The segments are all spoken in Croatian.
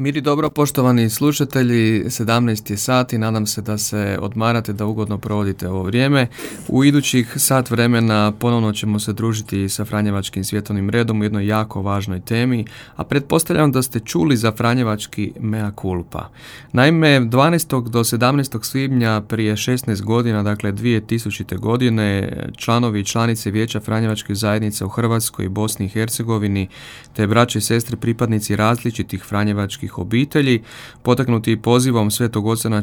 Miri dobro, poštovani slušatelji, 17 je sat i nadam se da se odmarate, da ugodno provodite ovo vrijeme. U idućih sat vremena ponovno ćemo se družiti sa Franjevačkim svjetovnim redom u jednoj jako važnoj temi, a pretpostavljam da ste čuli za Franjevački mea culpa. Naime, 12. do 17. svibnja prije 16 godina, dakle 2000. godine, članovi i članice Vijeća Franjevačkih zajednica u Hrvatskoj i Bosni i Hercegovini, te braće i sestre pripadnici različitih Franjevačkih obitelji, potaknuti pozivom Svetog Oca na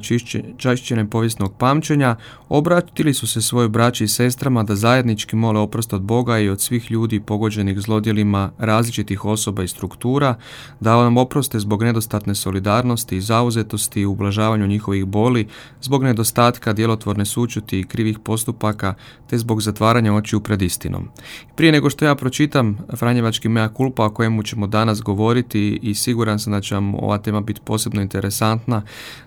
čišćenje povijesnog pamćenja, obratili su se svojoj braći i sestrama da zajednički mole oprost od Boga i od svih ljudi pogođenih zlodjelima različitih osoba i struktura, da nam oproste zbog nedostatne solidarnosti i zauzetosti i ublažavanju njihovih boli, zbog nedostatka djelotvorne sučuti i krivih postupaka, te zbog zatvaranja očiju pred istinom. Prije nego što ja pročitam Franjevački mea culpa o kojemu ćemo danas govoriti i siguran sam da će vam ova tema biti posebno interesantna.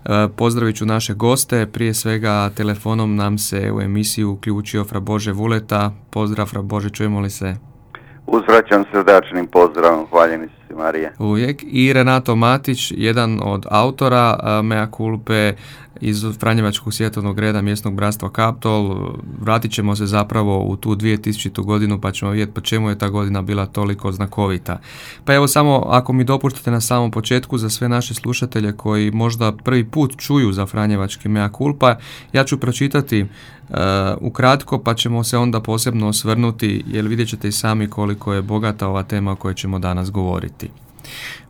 E, pozdravit ću naše goste, prije svega telefonom nam se u emisiju uključio Fra Bože Vuleta. Pozdrav Fra Bože, čujemo li se? Uzvraćam srdačnim pozdravom, hvaljeni se Marije. Uvijek. I Renato Matić, jedan od autora e, Mea Kulpe, iz Franjevačkog svjetovnog reda mjesnog bratstva Kaptol. Vratit ćemo se zapravo u tu 2000. godinu pa ćemo vidjeti po čemu je ta godina bila toliko znakovita. Pa evo samo ako mi dopuštate na samom početku za sve naše slušatelje koji možda prvi put čuju za Franjevački mea culpa, ja ću pročitati uh, ukratko pa ćemo se onda posebno osvrnuti jer vidjet ćete i sami koliko je bogata ova tema o kojoj ćemo danas govoriti.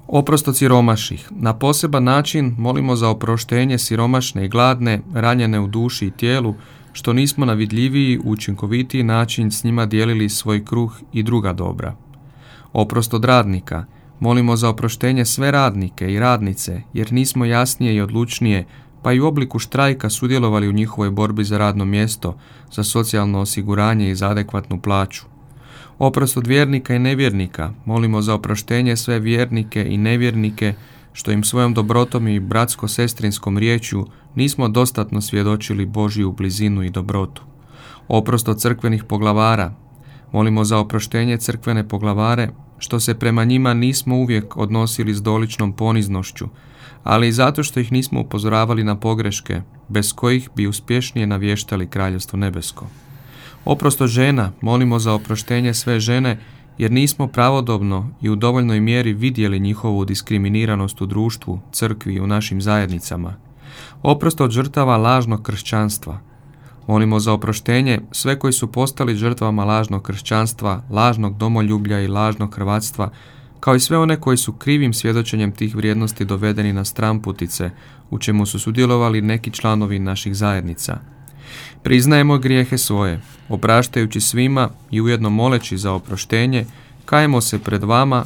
Oprost od siromaših. Na poseban način molimo za oproštenje siromašne i gladne, ranjene u duši i tijelu, što nismo na vidljiviji, učinkovitiji način s njima dijelili svoj kruh i druga dobra. Oprost od radnika. Molimo za oproštenje sve radnike i radnice, jer nismo jasnije i odlučnije, pa i u obliku štrajka sudjelovali u njihovoj borbi za radno mjesto, za socijalno osiguranje i za adekvatnu plaću. Oprost od vjernika i nevjernika, molimo za oproštenje sve vjernike i nevjernike, što im svojom dobrotom i bratsko-sestrinskom riječju nismo dostatno svjedočili Božiju blizinu i dobrotu. Oprost od crkvenih poglavara, molimo za oproštenje crkvene poglavare, što se prema njima nismo uvijek odnosili s doličnom poniznošću, ali i zato što ih nismo upozoravali na pogreške, bez kojih bi uspješnije navještali Kraljevstvo nebesko. Oprosto žena, molimo za oproštenje sve žene, jer nismo pravodobno i u dovoljnoj mjeri vidjeli njihovu diskriminiranost u društvu, crkvi i u našim zajednicama. Oprosto od žrtava lažnog kršćanstva. Molimo za oproštenje sve koji su postali žrtvama lažnog kršćanstva, lažnog domoljublja i lažnog hrvatstva, kao i sve one koji su krivim svjedočenjem tih vrijednosti dovedeni na stramputice, u čemu su sudjelovali neki članovi naših zajednica. Priznajemo grijehe svoje, opraštajući svima i ujedno moleći za oproštenje, kajemo se pred vama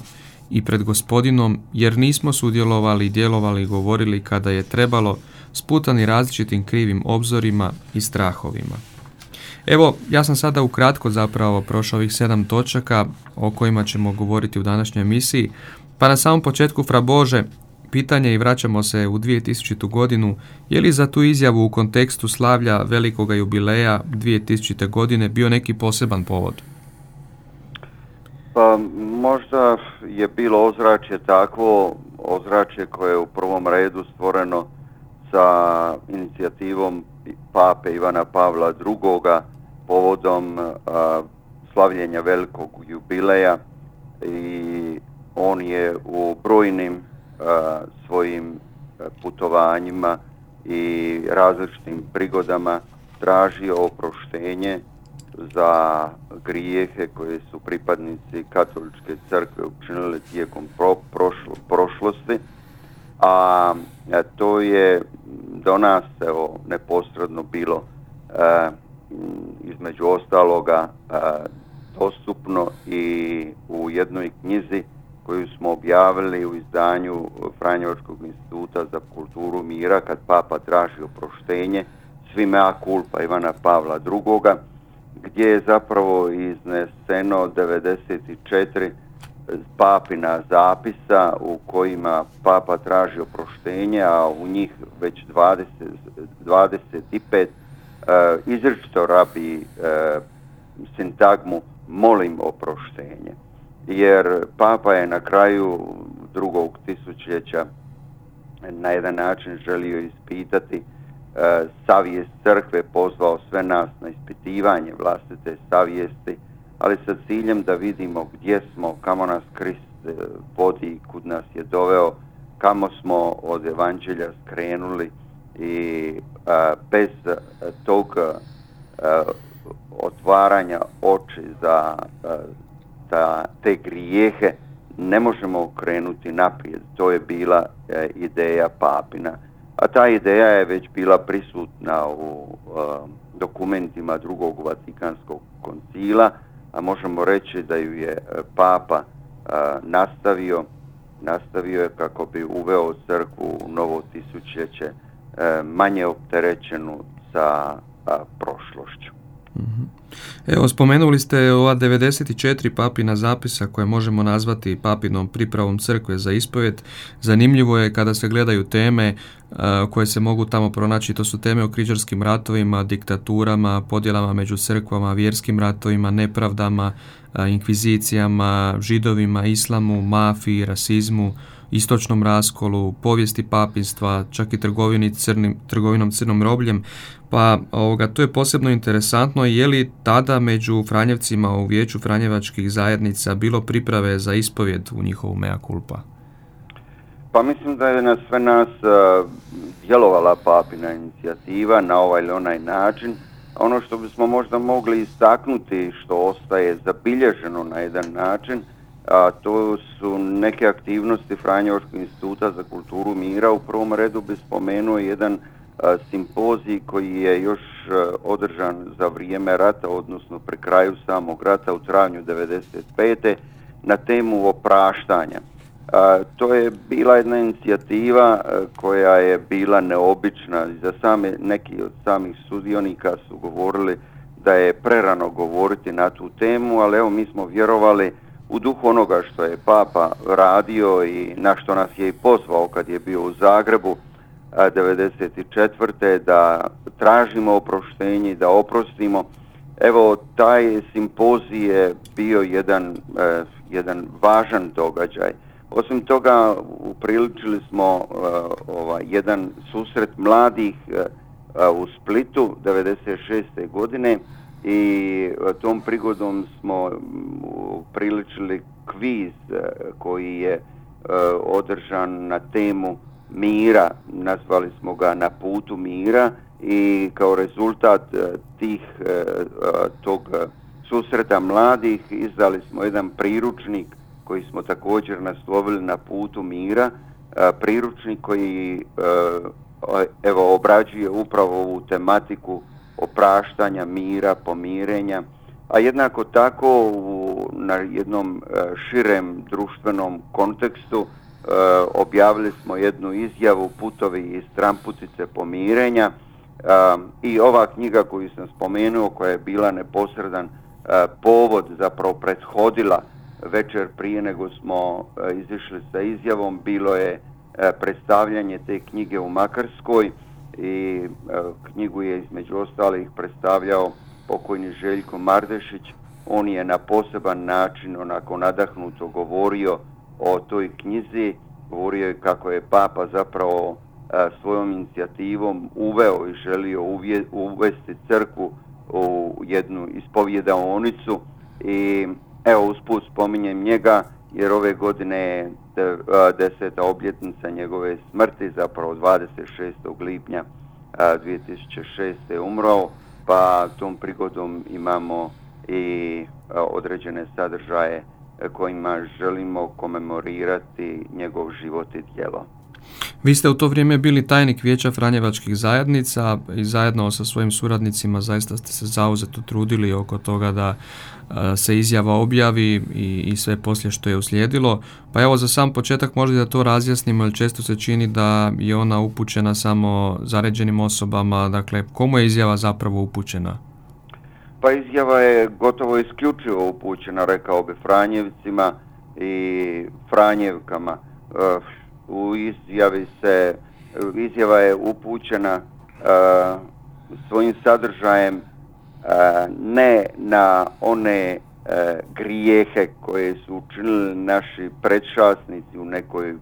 i pred gospodinom, jer nismo sudjelovali, djelovali i govorili kada je trebalo, sputani različitim krivim obzorima i strahovima. Evo, ja sam sada ukratko zapravo prošao ovih sedam točaka o kojima ćemo govoriti u današnjoj emisiji, pa na samom početku, Fra Bože, pitanje i vraćamo se u 2000. godinu, je li za tu izjavu u kontekstu slavlja velikoga jubileja 2000. godine bio neki poseban povod? Pa možda je bilo ozračje takvo, ozračje koje je u prvom redu stvoreno sa inicijativom pape Ivana Pavla II. povodom slavljenja velikog jubileja i on je u brojnim svojim putovanjima i različitim prigodama tražio oproštenje za grijehe koje su pripadnici katoličke crkve učinili tijekom prošlosti, a to je do nas evo, neposredno bilo između ostaloga dostupno i u jednoj knjizi koju smo objavili u izdanju Franjevačkog instituta za kulturu mira kad papa traži oproštenje svima kulpa Ivana Pavla II. gdje je zapravo izneseno 94 papina zapisa u kojima papa traži oproštenje, a u njih već 20, 25 izričito rabi sintagmu molim oproštenje. Jer papa je na kraju drugog tisućljeća na jedan način želio ispitati e, savijest crkve, pozvao sve nas na ispitivanje vlastite savijesti, ali sa ciljem da vidimo gdje smo, kamo nas Krist e, vodi, kud nas je doveo, kamo smo od evanđelja skrenuli i e, bez tog otvaranja oči za, za te grijehe ne možemo krenuti naprijed. To je bila e, ideja papina. A ta ideja je već bila prisutna u e, dokumentima drugog Vatikanskog koncila, a možemo reći da ju je e, papa nastavio, nastavio je kako bi uveo crkvu u novo tisućljeće manje opterećenu sa prošlošću. Evo, spomenuli ste ova 94 papina zapisa koje možemo nazvati papinom pripravom crkve za ispovjed. Zanimljivo je kada se gledaju teme koje se mogu tamo pronaći. To su teme o križarskim ratovima, diktaturama, podjelama među crkvama, vjerskim ratovima, nepravdama, inkvizicijama, židovima, islamu, mafiji, rasizmu, istočnom raskolu, povijesti papinstva, čak i trgovini crnim, trgovinom crnom robljem. Pa ovoga, to je posebno interesantno je li tada među Franjevcima u vijeću Franjevačkih zajednica bilo priprave za ispovjed u njihovu mea culpa? Pa mislim da je na sve nas uh, djelovala papina inicijativa na ovaj ili onaj način. Ono što bismo možda mogli istaknuti što ostaje zabilježeno na jedan način, a to su neke aktivnosti Franjevačkog instituta za kulturu mira. U prvom redu bi spomenuo jedan simpozij koji je još održan za vrijeme rata, odnosno pri kraju samog rata u travnju 1995. na temu opraštanja. To je bila jedna inicijativa koja je bila neobična za same, neki od samih sudionika su govorili da je prerano govoriti na tu temu, ali evo mi smo vjerovali u duhu onoga što je Papa radio i na što nas je i pozvao kad je bio u Zagrebu 1994. da tražimo oproštenje da oprostimo. Evo, taj simpozij je bio jedan, e, jedan važan događaj. Osim toga, upriličili smo e, ovaj, jedan susret mladih e, u Splitu 1996. godine i tom prigodom smo priličili kviz koji je održan na temu mira, nazvali smo ga na putu mira. I kao rezultat tih tog susreta mladih izdali smo jedan priručnik koji smo također naslovili na putu mira, priručnik koji evo obrađuje upravo ovu tematiku opraštanja, mira, pomirenja, a jednako tako u, na jednom e, širem društvenom kontekstu e, objavili smo jednu izjavu Putovi iz Tramputice pomirenja e, i ova knjiga koju sam spomenuo koja je bila neposredan povod zapravo prethodila večer prije nego smo izišli sa izjavom bilo je predstavljanje te knjige u Makarskoj i e, knjigu je između ostalih predstavljao pokojni Željko Mardešić. On je na poseban način onako nadahnuto govorio o toj knjizi, govorio je kako je Papa zapravo e, svojom inicijativom uveo i želio uvesti crku u jednu ispovjedaonicu i evo usput spominjem njega jer ove godine je deseta obljetnica njegove smrti, zapravo 26. lipnja 2006. je umro, pa tom prigodom imamo i određene sadržaje kojima želimo komemorirati njegov život i djelo. Vi ste u to vrijeme bili tajnik vijeća Franjevačkih zajednica i zajedno sa svojim suradnicima zaista ste se zauzeto trudili oko toga da se izjava objavi i, i sve poslije što je uslijedilo. Pa evo za sam početak možda da to razjasnimo jer često se čini da je ona upućena samo zaređenim osobama. Dakle, komu je izjava zapravo upućena? Pa izjava je gotovo isključivo upućena, rekao bi Franjevcima, i Franjevkama. U izjavi se, izjava je upućena svojim sadržajem ne na one grijehe koje su učinili naši predšasnici u nekoj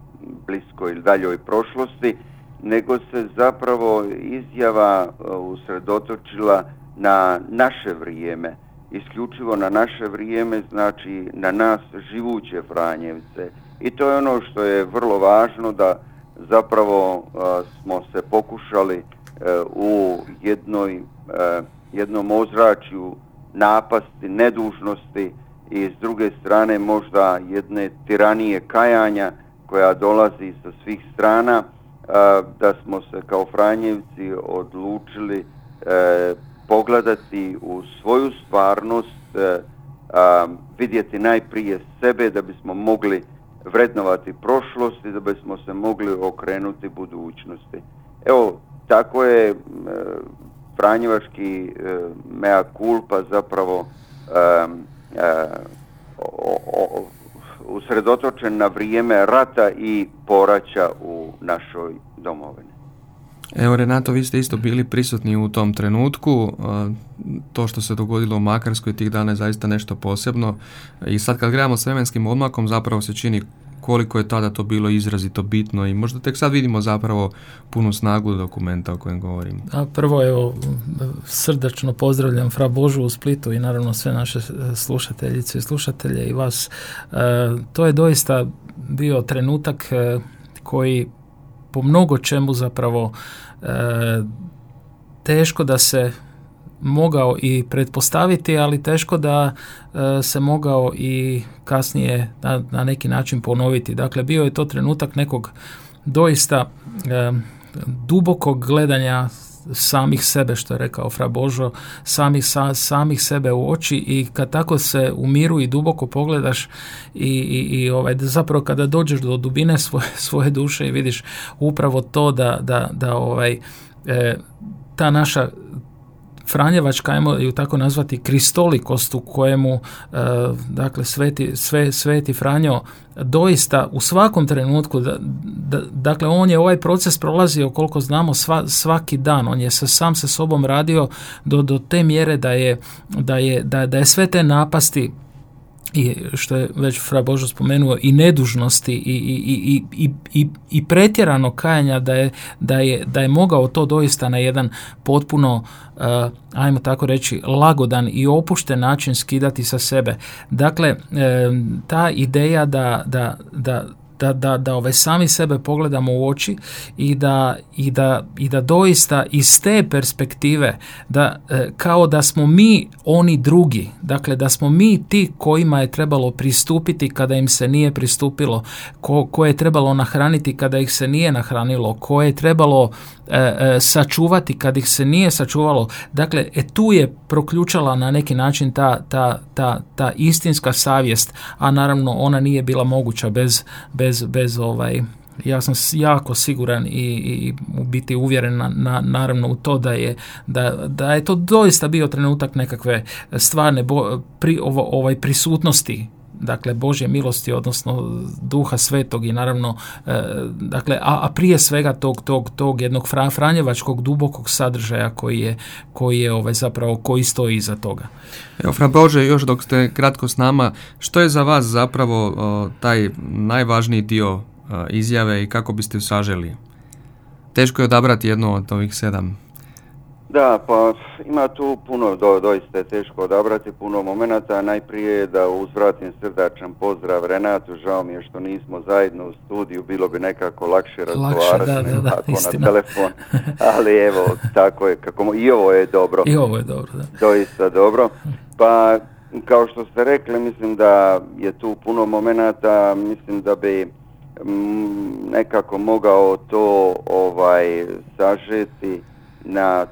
bliskoj ili daljoj prošlosti, nego se zapravo izjava usredotočila na naše vrijeme, isključivo na naše vrijeme, znači na nas živuće Franjevce. I to je ono što je vrlo važno da zapravo smo se pokušali e, u jednoj, e, jednom ozračju napasti, nedužnosti i s druge strane možda jedne tiranije kajanja koja dolazi sa svih strana, da smo se kao Franjevci odlučili e, pogledati u svoju stvarnost, vidjeti najprije sebe da bismo mogli vrednovati prošlost i da bismo se mogli okrenuti budućnosti. Evo, tako je e, Franjevački e, mea culpa zapravo usredotočen na vrijeme rata i poraća u našoj domovini. Evo Renato, vi ste isto bili prisutni u tom trenutku, to što se dogodilo u Makarskoj tih dana je zaista nešto posebno i sad kad gledamo s vremenskim odmakom zapravo se čini koliko je tada to bilo izrazito bitno i možda tek sad vidimo zapravo punu snagu dokumenta o kojem govorim. A prvo evo srdačno pozdravljam Fra Božu u Splitu i naravno sve naše slušateljice i slušatelje i vas. E, to je doista bio trenutak e, koji po mnogo čemu zapravo e, teško da se mogao i pretpostaviti, ali teško da e, se mogao i kasnije na, na neki način ponoviti. Dakle, bio je to trenutak nekog doista e, dubokog gledanja samih sebe, što je rekao Fra Božo, samih, samih sebe u oči i kad tako se u miru i duboko pogledaš i, i, i ovaj, zapravo kada dođeš do dubine svoje, svoje duše i vidiš upravo to da, da, da ovaj, e, ta naša Franjevačka, ajmo ju tako nazvati, kristolikost u kojemu e, dakle sveti, sve, sveti Franjo doista u svakom trenutku, da, dakle on je ovaj proces prolazio koliko znamo sva, svaki dan, on je sa, sam sa sobom radio do, do te mjere da je, da je, da, da je sve te napasti i što je već Fra Božo spomenuo i nedužnosti i, i, i, i, i pretjerano kajanja da je, da, je, da je mogao to doista na jedan potpuno uh, ajmo tako reći lagodan i opušten način skidati sa sebe. Dakle, ta ideja da, da, da da, da, da ove sami sebe pogledamo u oči i da, i da, i da doista iz te perspektive da e, kao da smo mi oni drugi, dakle da smo mi ti kojima je trebalo pristupiti kada im se nije pristupilo, ko, koje je trebalo nahraniti kada ih se nije nahranilo, koje je trebalo E, e, sačuvati kad ih se nije sačuvalo. Dakle, e, tu je proključala na neki način ta, ta, ta, ta istinska savjest, a naravno ona nije bila moguća bez, bez, bez ovaj, ja sam jako siguran i, i biti uvjeren na, na, naravno u to da je, da, da je to doista bio trenutak nekakve stvarne bo, pri, ovo, ovaj prisutnosti dakle Božje milosti odnosno duha svetog i naravno e, dakle a, a, prije svega tog, tog, tog jednog fra, franjevačkog dubokog sadržaja koji je, koji je ovaj zapravo koji stoji iza toga. Evo Fra Bože, još dok ste kratko s nama, što je za vas zapravo taj najvažniji dio izjave i kako biste saželi? Teško je odabrati jedno od ovih sedam da, pa ima tu puno, do, doista je teško odabrati puno momenata. Najprije da uzvratim srdačan pozdrav Renatu, žao mi je što nismo zajedno u studiju, bilo bi nekako lakše razgovarati da, da, na telefon. Ali evo, tako je, kako, i ovo je dobro. I ovo je dobro, da. Doista dobro. Pa, kao što ste rekli, mislim da je tu puno momenata, mislim da bi mm, nekako mogao to ovaj sažeti na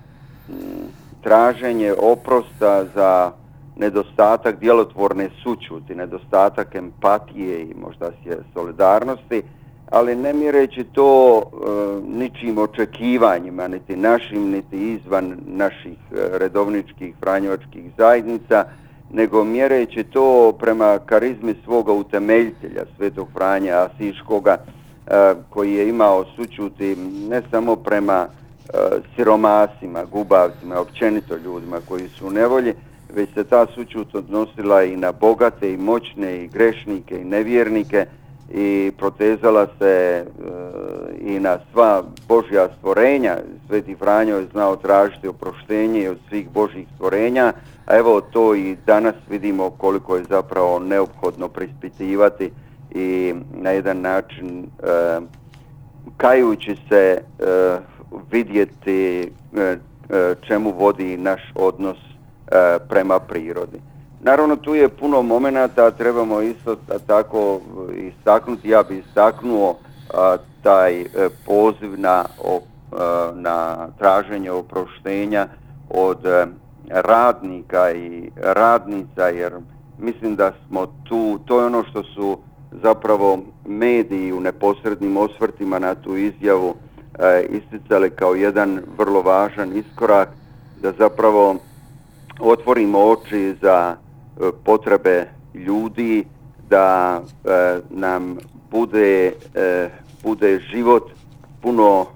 traženje oprosta za nedostatak djelotvorne sućuti, nedostatak empatije i možda solidarnosti, ali ne mireći to e, ničim očekivanjima, niti našim, niti izvan naših e, redovničkih franjevačkih zajednica, nego mjereći to prema karizmi svoga utemeljitelja, Svetog Franja Asiškoga, e, koji je imao sučuti ne samo prema siromasima, gubavcima, općenito ljudima koji su u nevolji, već se ta sučut odnosila i na bogate i moćne i grešnike i nevjernike i protezala se i na sva Božja stvorenja. Sveti Franjo je znao tražiti oproštenje od svih Božjih stvorenja, a evo to i danas vidimo koliko je zapravo neophodno prispitivati i na jedan način e, kajući se e, vidjeti e, čemu vodi naš odnos prema prirodi. Naravno tu je puno momenata, trebamo isto tako istaknuti, ja bi istaknuo taj poziv na, na traženje oproštenja od radnika i radnica jer mislim da smo tu, to je ono što su zapravo mediji u neposrednim osvrtima na tu izjavu e, isticali kao jedan vrlo važan iskorak da zapravo otvorimo oči za e, potrebe ljudi da e, nam bude, bude život puno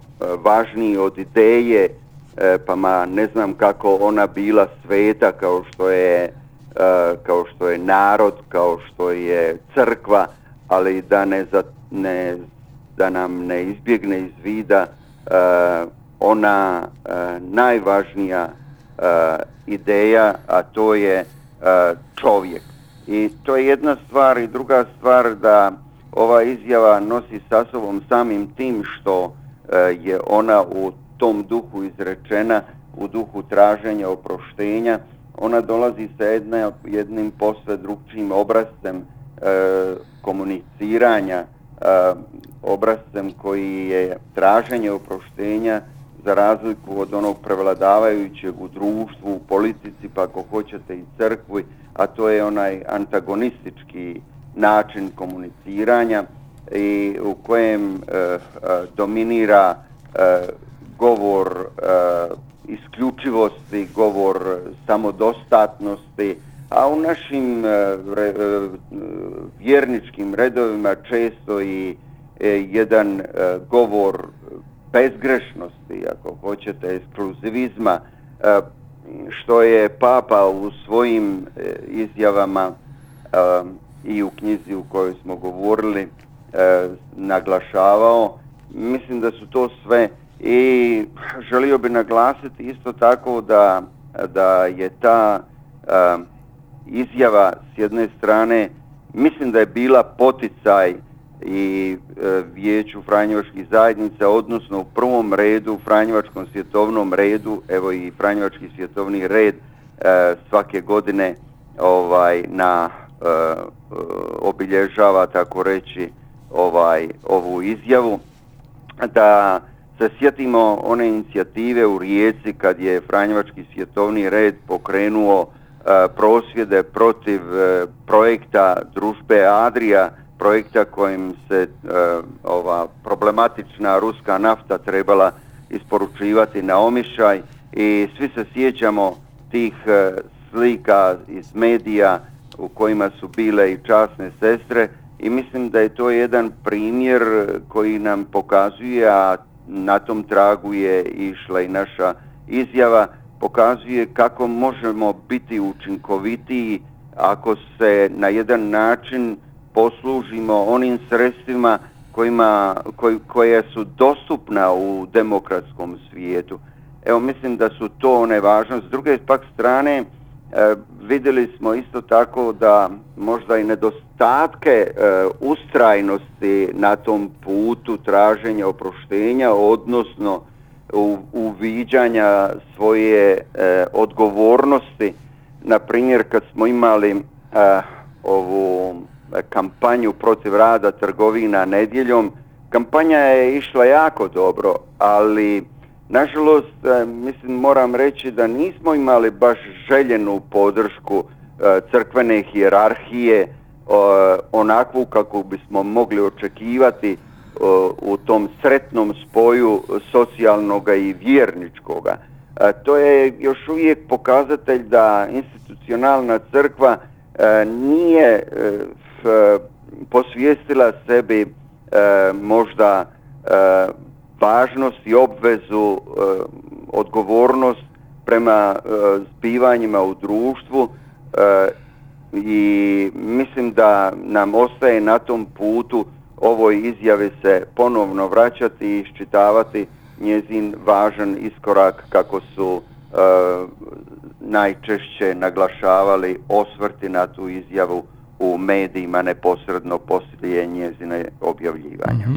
važniji od ideje E, pa ma ne znam kako ona bila sveta kao što je e, kao što je narod, kao što je crkva, ali da ne, za, ne da nam ne izbjegne iz vida e, ona najvažnija ideja, a to je čovjek. I to je jedna stvar i druga stvar da ova izjava nosi sa sobom samim tim što je ona u tom duhu izrečena, u duhu traženja oproštenja, ona dolazi sa jedne, jednim posve drugčijim obrazcem e, komuniciranja, e, obrazcem koji je traženje oproštenja za razliku od onog prevladavajućeg u društvu, u politici, pa ako hoćete i crkvi, a to je onaj antagonistički način komuniciranja i u kojem e, dominira govor isključivosti, govor samodostatnosti, a u našim e, e, vjerničkim redovima često i jedan govor bezgrešnosti, ako hoćete, ekskluzivizma, što je Papa u svojim izjavama i u knjizi u kojoj smo govorili naglašavao. Mislim da su to sve i želio bi naglasiti isto tako da, da je ta izjava s jedne strane mislim da je bila poticaj i e, vijeću Franjevačkih zajednica, odnosno u prvom redu Franjevačkom svjetovnom redu, evo i Franjevački svjetovni red e, svake godine ovaj na e, obilježava tako reći ovaj ovu izjavu. Da se sjetimo one inicijative u Rijeci kad je Franjevački svjetovni red pokrenuo prosvjede protiv e, projekta družbe Adria, projekta kojim se e, ova problematična ruska nafta trebala isporučivati na omišaj i svi se sjećamo tih slika iz medija u kojima su bile i časne sestre i mislim da je to jedan primjer koji nam pokazuje, a na tom tragu je išla i naša izjava, pokazuje kako možemo biti učinkovitiji ako se na jedan način poslužimo onim sredstvima kojima, koj, koje su dostupna u demokratskom svijetu. Evo mislim da su to one važnosti. S druge pak strane e, vidjeli smo isto tako da možda i nedostatke e, ustrajnosti na tom putu traženja oproštenja, odnosno uviđanja svoje e, odgovornosti. Na primjer, kad smo imali e, ovu kampanju protiv rada trgovina nedjeljom, kampanja je išla jako dobro, ali nažalost, mislim, moram reći da nismo imali baš željenu podršku E, crkvene hijerarhije e, onakvu kako bismo mogli očekivati e, u tom sretnom spoju socijalnoga i vjerničkoga. To je još uvijek pokazatelj da tradicionalna crkva nije posvijestila sebi možda važnost i obvezu, odgovornost prema zbivanjima u društvu i mislim da nam ostaje na tom putu ovoj izjavi se ponovno vraćati i iščitavati njezin važan iskorak kako su e, najčešće naglašavali osvrti na tu izjavu u medijima neposredno poslije njezine objavljivanja. Mhm.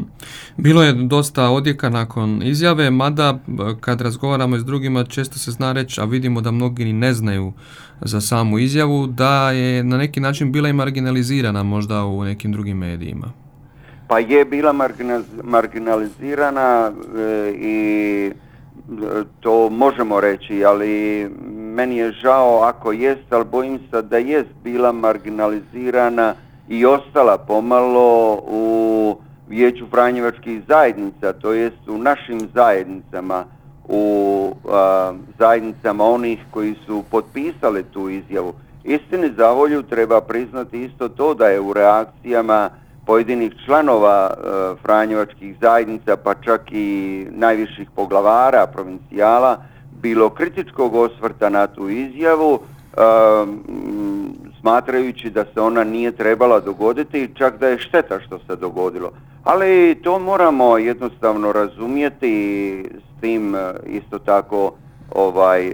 Bilo je dosta odjeka nakon izjave, mada kad razgovaramo s drugima često se zna reći, a vidimo da mnogi ni ne znaju za samu izjavu, da je na neki način bila i marginalizirana možda u nekim drugim medijima. Pa je bila marginalizirana e, i e, to možemo reći, ali meni je žao ako jest, ali bojim se da jest bila marginalizirana i ostala pomalo u vijeću Franjevačkih zajednica, to jest u našim zajednicama, u zajednicama onih koji su potpisali tu izjavu. Istini za volju treba priznati isto to da je u reakcijama pojedinih članova e, Franjevačkih zajednica, pa čak i najviših poglavara, provincijala, bilo kritičkog osvrta na tu izjavu, e, smatrajući da se ona nije trebala dogoditi, čak da je šteta što se dogodilo. Ali to moramo jednostavno razumjeti i s tim e, isto tako ovaj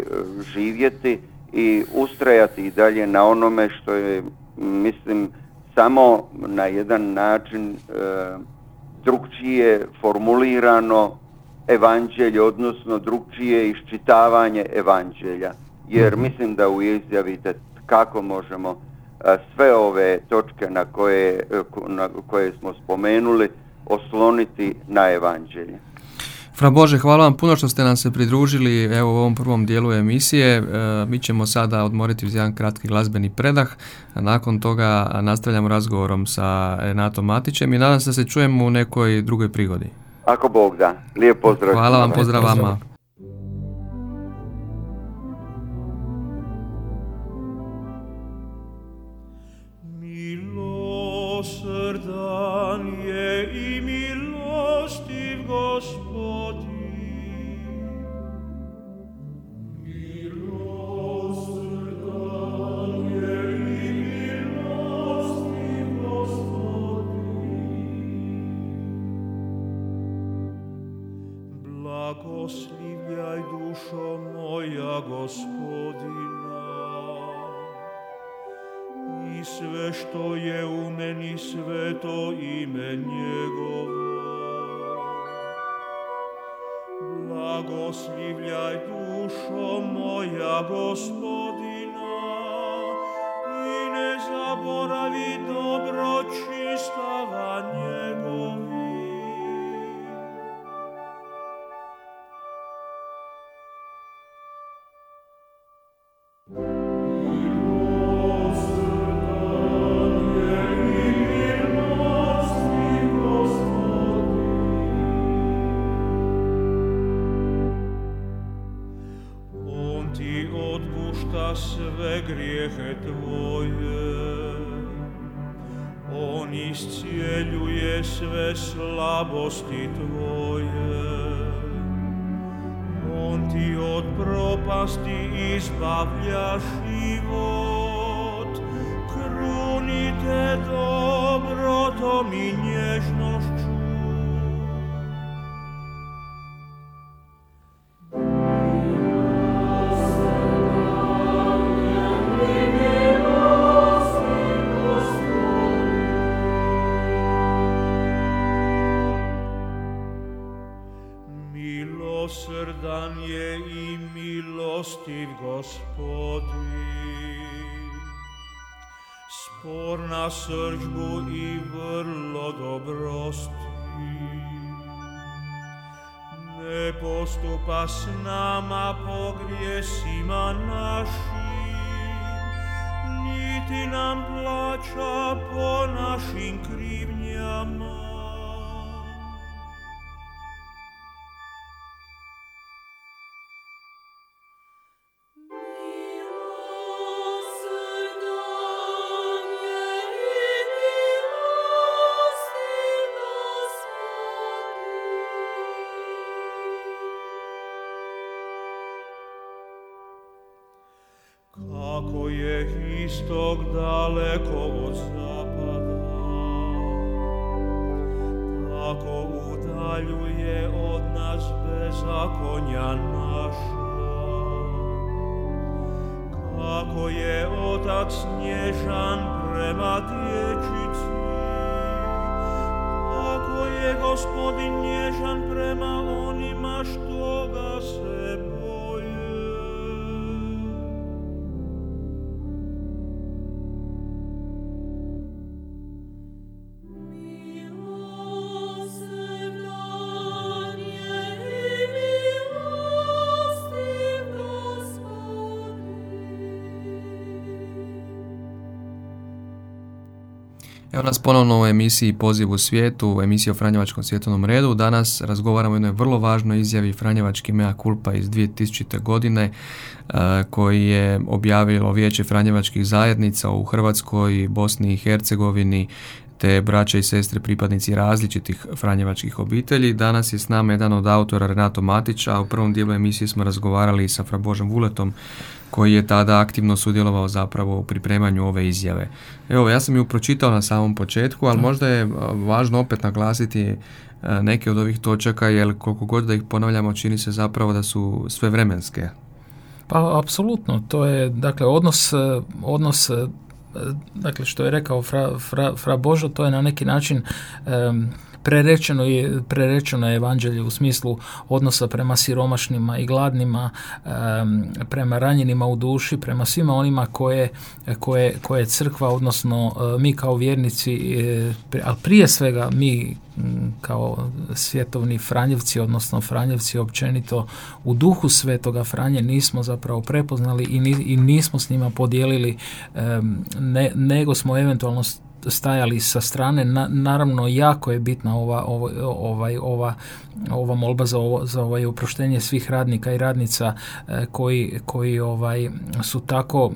živjeti i ustrajati i dalje na onome što je mislim samo na jedan način e, drugčije formulirano evanđelje, odnosno drugčije iščitavanje evanđelja. Jer mhm. mislim da u izjavite kako možemo e, sve ove točke na koje, e, na koje smo spomenuli osloniti na evanđelje. Fra Bože, hvala vam puno što ste nam se pridružili evo, u ovom prvom dijelu emisije. E, mi ćemo sada odmoriti uz jedan kratki glazbeni predah, a nakon toga nastavljamo razgovorom sa Renatom Matićem i nadam se da se čujemo u nekoj drugoj prigodi. Ako Bog da. Lijep pozdrav. Hvala vam, pozdrav vama. blagoslivljaj dušo moja gospodina i sve što je u meni sveto ime njegovo. Blagoslivljaj dušo moja gospodina i ne zaboravi dobro čistava. sve slabosti Tvoje, On Ti od propasti izbavljaš srđbu i vrlo dobrosti. Ne postupa s nama po grijesima našim, niti nam plaća po. Istok daleko od zapada. Tako udaljuje od nas bezakonja naša. Kako je otac nježan prema dječici, tako je gospodin nježan prema onima što ga se nas ponovno u emisiji Poziv u svijetu, u emisiji o Franjevačkom svjetovnom redu. Danas razgovaramo o jednoj vrlo važnoj izjavi Franjevački mea culpa iz 2000. godine e, koji je objavilo Vijeće Franjevačkih zajednica u Hrvatskoj, Bosni i Hercegovini te braće i sestre pripadnici različitih franjevačkih obitelji. Danas je s nama jedan od autora Renato Matić, a u prvom dijelu emisije smo razgovarali sa Fra Božem Vuletom koji je tada aktivno sudjelovao zapravo u pripremanju ove izjave. Evo, ja sam ju pročitao na samom početku, ali možda je važno opet naglasiti neke od ovih točaka, jer koliko god da ih ponavljamo, čini se zapravo da su sve vremenske. Pa, apsolutno. To je, dakle, odnos, odnos dakle što je rekao fra, fra, fra Božo, to je na neki način prerečeno je, prerečeno je evanđelje u smislu odnosa prema siromašnima i gladnima, prema ranjenima u duši, prema svima onima koje, koje, koje crkva, odnosno e, mi kao vjernici, e, ali prije svega mi kao svjetovni Franjevci, odnosno Franjevci općenito u duhu svetoga Franje nismo zapravo prepoznali i, i nismo s njima podijelili, ne, nego smo eventualno stajali sa strane. naravno, jako je bitna ova, ovaj, ova, ova molba za, ovo, za ovaj oproštenje svih radnika i radnica e, koji, koji ovaj, su tako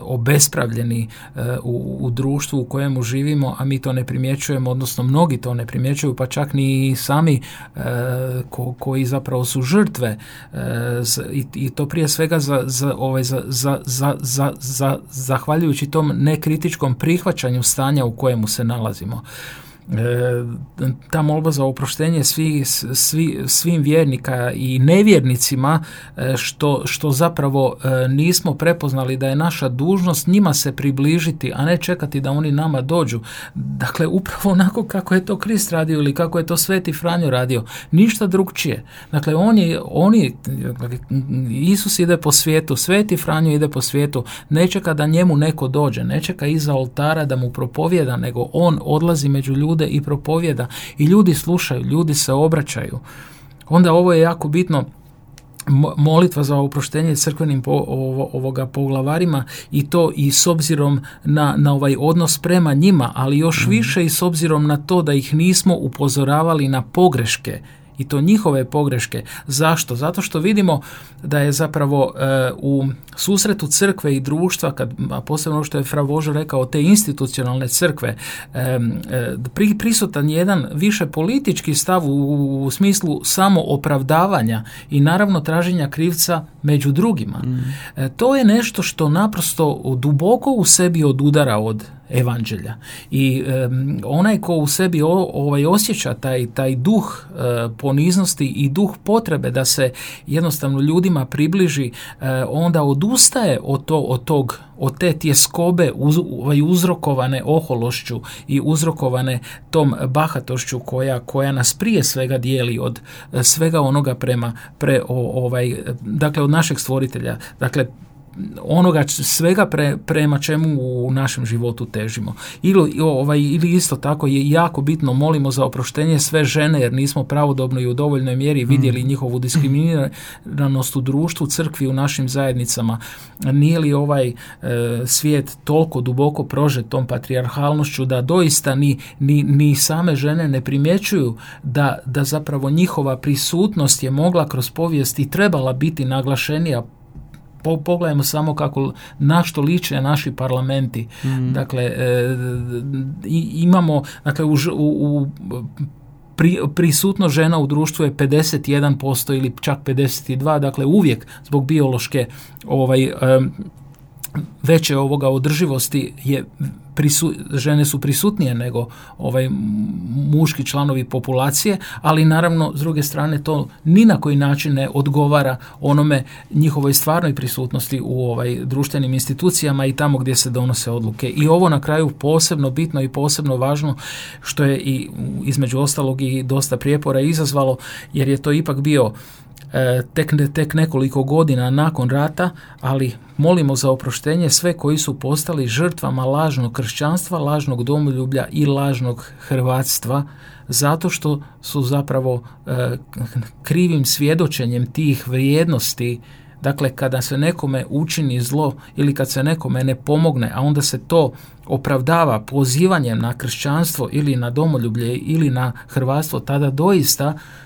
obespravljeni e, u, u društvu u kojemu živimo, a mi to ne primjećujemo, odnosno mnogi to ne primjećuju, pa čak ni sami e, koji zapravo su žrtve i, i to prije svega za, za, ovaj, za, za, za, za, zahvaljujući tom nekritičkom prihvaćanju stanja u kojemu se nalazimo. E, ta molba za oproštenje svi, svi, svim vjernika i nevjernicima e, što, što zapravo e, nismo prepoznali da je naša dužnost njima se približiti, a ne čekati da oni nama dođu. Dakle, upravo onako kako je to Krist radio ili kako je to Sveti Franjo radio. Ništa drugčije. Dakle, oni, oni Isus ide po svijetu, Sveti Franjo ide po svijetu, ne čeka da njemu neko dođe, ne čeka iza oltara da mu propovjeda, nego on odlazi među ljudi ljude i propovjeda i ljudi slušaju, ljudi se obraćaju. Onda ovo je jako bitno molitva za oproštenje crkvenim po, ovoga poglavarima i to i s obzirom na, na ovaj odnos prema njima, ali još mhm. više i s obzirom na to da ih nismo upozoravali na pogreške i to njihove pogreške. Zašto? Zato što vidimo da je zapravo e, u susretu crkve i društva, kad, a posebno što je Fra Božo rekao, te institucionalne crkve, e, e, pri, prisutan jedan više politički stav u, smislu samo opravdavanja i naravno traženja krivca među drugima. Mm. to je nešto što naprosto duboko u sebi odudara od evanđelja. I onaj ko u sebi ovaj osjeća taj, taj duh e, poniznosti i duh potrebe da se jednostavno ljudima približi, e, onda odustaje od, to, od tog od te tjeskobe ovaj, uzrokovane ohološću i uzrokovane tom bahatošću koja, koja nas prije svega dijeli od e, svega onoga prema pre, ovaj, dakle od našeg stvoritelja. Dakle, onoga svega pre, prema čemu u našem životu težimo. Ili, ovaj, ili isto tako je jako bitno molimo za oproštenje sve žene jer nismo pravodobno i u dovoljnoj mjeri vidjeli mm. njihovu diskriminiranost u društvu, crkvi, u našim zajednicama. Nije li ovaj e, svijet toliko duboko prožet tom patrijarhalnošću da doista ni, ni, ni same žene ne primjećuju da, da zapravo njihova prisutnost je mogla kroz povijest i trebala biti naglašenija pogledajmo samo kako na što liče naši parlamenti. Mm. Dakle, e, imamo dakle, u, u pri, prisutno žena u društvu je 51% ili čak 52, dakle uvijek zbog biološke ovaj veće ovoga održivosti je prisu, žene su prisutnije nego ovaj muški članovi populacije, ali naravno s druge strane to ni na koji način ne odgovara onome njihovoj stvarnoj prisutnosti u ovaj društvenim institucijama i tamo gdje se donose odluke. I ovo na kraju posebno bitno i posebno važno što je i između ostalog i dosta prijepora izazvalo jer je to ipak bio tek, tek nekoliko godina nakon rata, ali molimo za oproštenje sve koji su postali žrtvama lažnog kršćanstva, lažnog domoljublja i lažnog hrvatstva, zato što su zapravo e, krivim svjedočenjem tih vrijednosti Dakle, kada se nekome učini zlo ili kad se nekome ne pomogne, a onda se to opravdava pozivanjem na kršćanstvo ili na domoljublje ili na hrvatstvo, tada doista E,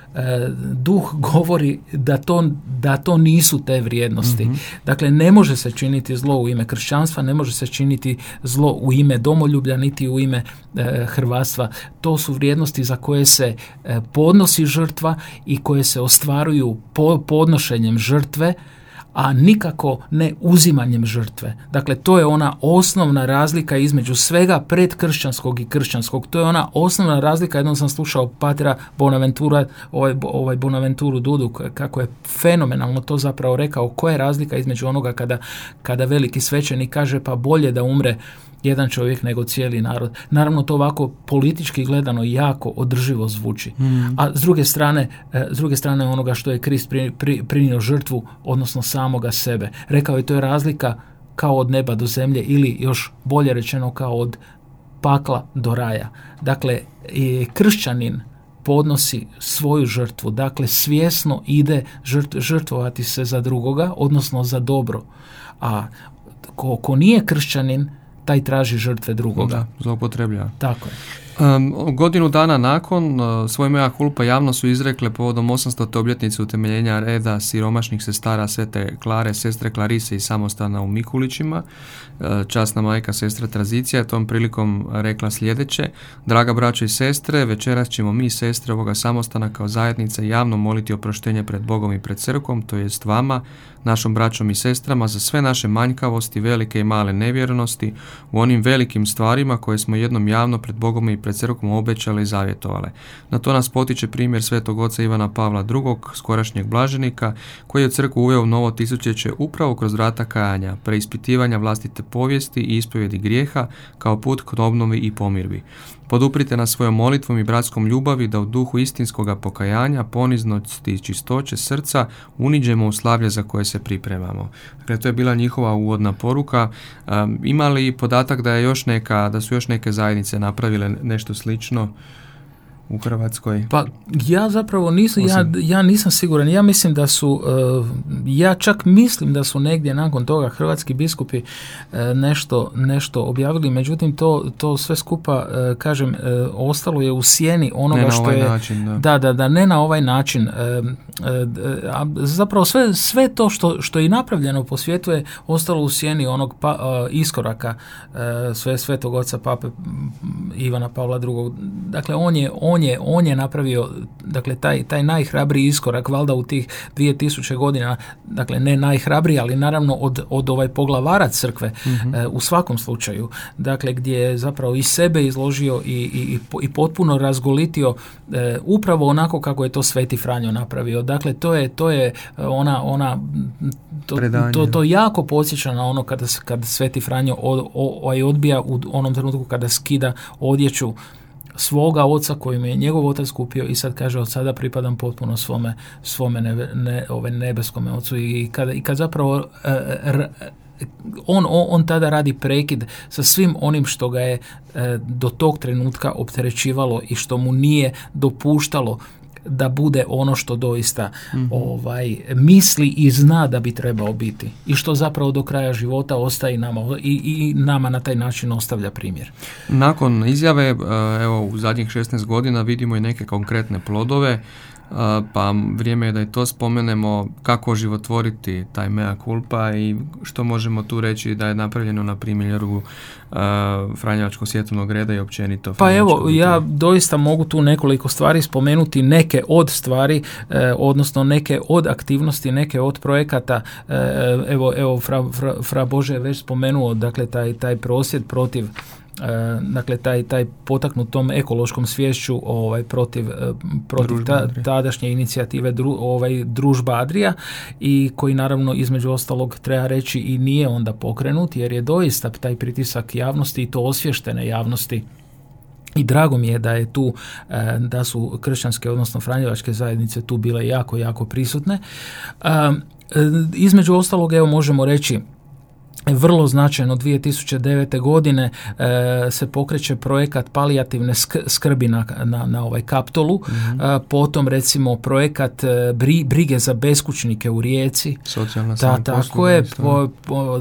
duh govori da to, da to nisu te vrijednosti. Mhm. Dakle, ne može se činiti zlo u ime kršćanstva, ne može se činiti zlo u ime domoljublja, niti u ime e, hrvatstva. To su vrijednosti za koje se e, podnosi žrtva i koje se ostvaruju po, podnošenjem žrtve, a nikako ne uzimanjem žrtve. Dakle, to je ona osnovna razlika između svega predkršćanskog i kršćanskog. To je ona osnovna razlika, jednom sam slušao Patra Bonaventura, ovaj, ovaj Bonaventuru Dudu, kako je fenomenalno to zapravo rekao, koja je razlika između onoga kada, kada veliki svećenik kaže pa bolje da umre jedan čovjek nego cijeli narod. Naravno to ovako politički gledano jako održivo zvuči. Mm. A s druge strane, e, s druge strane onoga što je Krist pri, pri, prinio žrtvu, odnosno samoga sebe. Rekao je to je razlika kao od neba do zemlje ili još bolje rečeno kao od pakla do raja. Dakle, kršćanin podnosi svoju žrtvu, dakle svjesno ide žrtvovati se za drugoga, odnosno za dobro. A ko, ko nije kršćanin, taj traži žrtve drugoga. Da, zloupotrebljava. Tako je. Um, godinu dana nakon uh, svoje meja kulpa javno su izrekle povodom 800. obljetnice utemeljenja reda siromašnih sestara Svete Klare, sestre Klarise i samostana u Mikulićima. Uh, časna majka sestra Tranzicija tom prilikom rekla sljedeće. Draga braćo i sestre, večeras ćemo mi sestre ovoga samostana kao zajednica javno moliti oproštenje pred Bogom i pred crkvom, to jest vama, našom braćom i sestrama za sve naše manjkavosti, velike i male nevjernosti u onim velikim stvarima koje smo jednom javno pred Bogom i pred crkvom obećale i zavjetovale. Na to nas potiče primjer svetog oca Ivana Pavla II, skorašnjeg blaženika, koji je u crkvu uveo novo tisućeće upravo kroz vrata kajanja, preispitivanja vlastite povijesti i ispovjedi grijeha kao put k i pomirbi. Poduprite nas svojom molitvom i bratskom ljubavi da u duhu istinskoga pokajanja, poniznosti i čistoće srca uniđemo u slavlje za koje se pripremamo. Dakle, to je bila njihova uvodna poruka. Um, ima li podatak da je još neka, da su još neke zajednice napravile nešto slično? U Hrvatskoj? Pa ja zapravo nisam, ja, ja nisam siguran. Ja mislim da su, eh, ja čak mislim da su negdje nakon toga hrvatski biskupi eh, nešto, nešto objavili, međutim to, to sve skupa, uh, kažem, ostalo je u sjeni onoga ne što ovaj je... Način, da. da. da, da, ne na ovaj način. A zapravo sve, sve to što, što je i napravljeno po svijetu je ostalo u sjeni onog pa, iskoraka sve svetog oca pape Ivana Pavla II. Dakle, on je, on on je, on je napravio dakle taj, taj najhrabriji iskorak valjda u tih 2000 godina, dakle ne najhrabriji, ali naravno od, od ovaj poglavara crkve mhm. e, u svakom slučaju, dakle gdje je zapravo i sebe izložio i, i, i potpuno razgolitio e, upravo onako kako je to Sveti Franjo napravio. Dakle, to je, to je ona, ona to, to, to, jako podsjeća na ono kada, kada Sveti Franjo od, ovaj odbija u onom trenutku kada skida odjeću svoga oca koji mi je njegov otac kupio i sad kaže od sada pripadam potpuno svome, svome ne, ne, ove nebeskome ocu. I kad, i kad zapravo e, on, on, tada radi prekid sa svim onim što ga je e, do tog trenutka opterećivalo i što mu nije dopuštalo da bude ono što doista mhm. ovaj misli i zna da bi trebao biti i što zapravo do kraja života ostaje nama i, i nama na taj način ostavlja primjer. Nakon izjave, e, evo u zadnjih 16 godina vidimo i neke konkretne plodove pa vrijeme je da i to spomenemo kako životvoriti taj mea culpa i što možemo tu reći da je napravljeno na primjeru uh, Franjevačkog svjetovnog reda i općenito. Pa evo, ja doista mogu tu nekoliko stvari spomenuti, neke od stvari, e, odnosno neke od aktivnosti, neke od projekata, e, evo, evo fra, fra, fra Bože je već spomenuo, dakle, taj, taj prosvjed protiv dakle taj, taj potaknut tom ekološkom svješću ovaj, protiv, e, protiv ta, tadašnje inicijative dru, ovaj, Družba Adrija i koji naravno između ostalog treba reći i nije onda pokrenut jer je doista taj pritisak javnosti i to osvještene javnosti i drago mi je da je tu, e, da su kršćanske, odnosno franjevačke zajednice tu bile jako, jako prisutne. Između ostalog, evo možemo reći, vrlo značajno 2009. godine e, se pokreće projekat palijativne skrbi na, na, na ovaj kaptolu, mm potom recimo projekat e, brige za beskućnike u Rijeci. Socijalna da, tako je,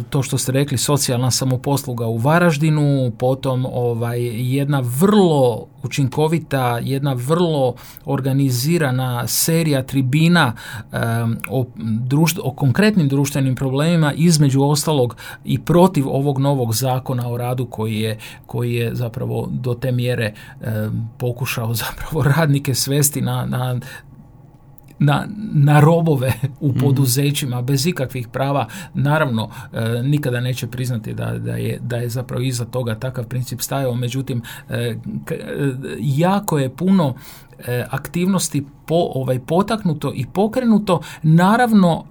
to što ste rekli, socijalna samoposluga u Varaždinu, potom ovaj jedna vrlo učinkovita, jedna vrlo organizirana serija tribina o, o konkretnim društvenim problemima, između ostalog i protiv ovog novog zakona o radu koji je, koji je zapravo do te mjere pokušao zapravo radnike svesti na, na na, na robove u mhm. poduzećima bez ikakvih prava. Naravno e, nikada neće priznati da, da, je, da je zapravo iza toga takav princip stajao. Međutim e, e, jako je puno aktivnosti po, ovaj, potaknuto i pokrenuto. Naravno